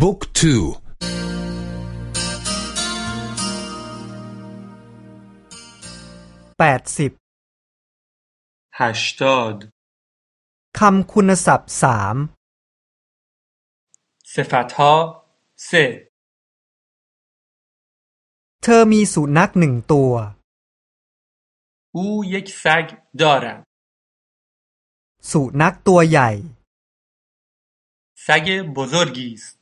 บุ๊กทูแปดสิบฮัชตอดคำคุณศัพท์สามสฟาทอเซเธอมีสุนัขหนึ่งตัว อูยักซักดอรัสุนัขตัวใหญ่ซักบุซอร์กิส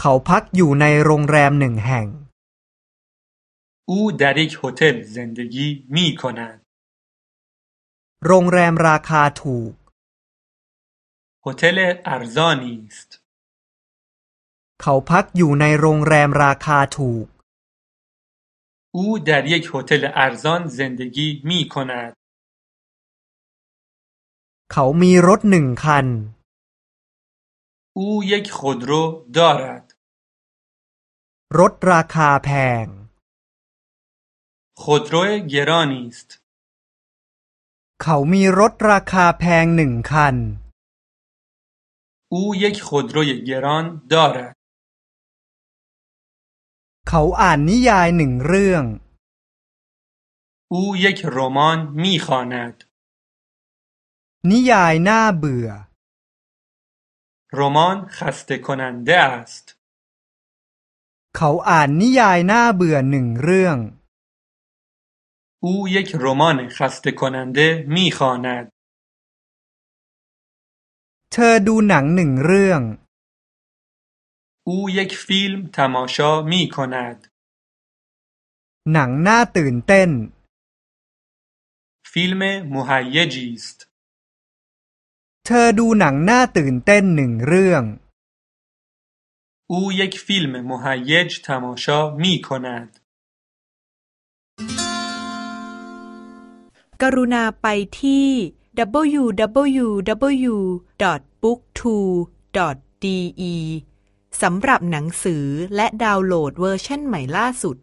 เขาพักอยู่ในโรงแรมหนึ่งแห่ง او در یک هتل زندگی می کند โรงแรมราคาถูก هتل ارزانی است เขาพักอยู่ในโรงแรมราคาถูก او در یک هتل ارزان زندگی می کند เขามีรถหนึ่งคัน او یک خودرو دارد รถราคาแพง خودرو گرانی است เขามีรถราคาแพงหนึ่งคัน او یک خودروی گران دارد เขาอ่านนิยายหนึ่งเรื่อง او یک رمان می خواند นิยายน่าเบื่อ رمان خسته کننده است เขาอ่านนิยายน่าเบื่อหนึ่งเรื่อง او یک رمان خسته کننده می خواند เธอดูหนังหนึ่งเรื่อง او یک فیلم تماشا می کند หนังน่าตื่นเต้น فیلم مهیجی است เธอดูหนังน่าตื่นเต้นหนึ่งเรื่อง او یک فیلم مهیج تماشا می کند กรุณาไปที่ www.booktwo.de สำหรับหนังสือและดาวน์โหลดเวอร์ชันใหม่ล่าสุด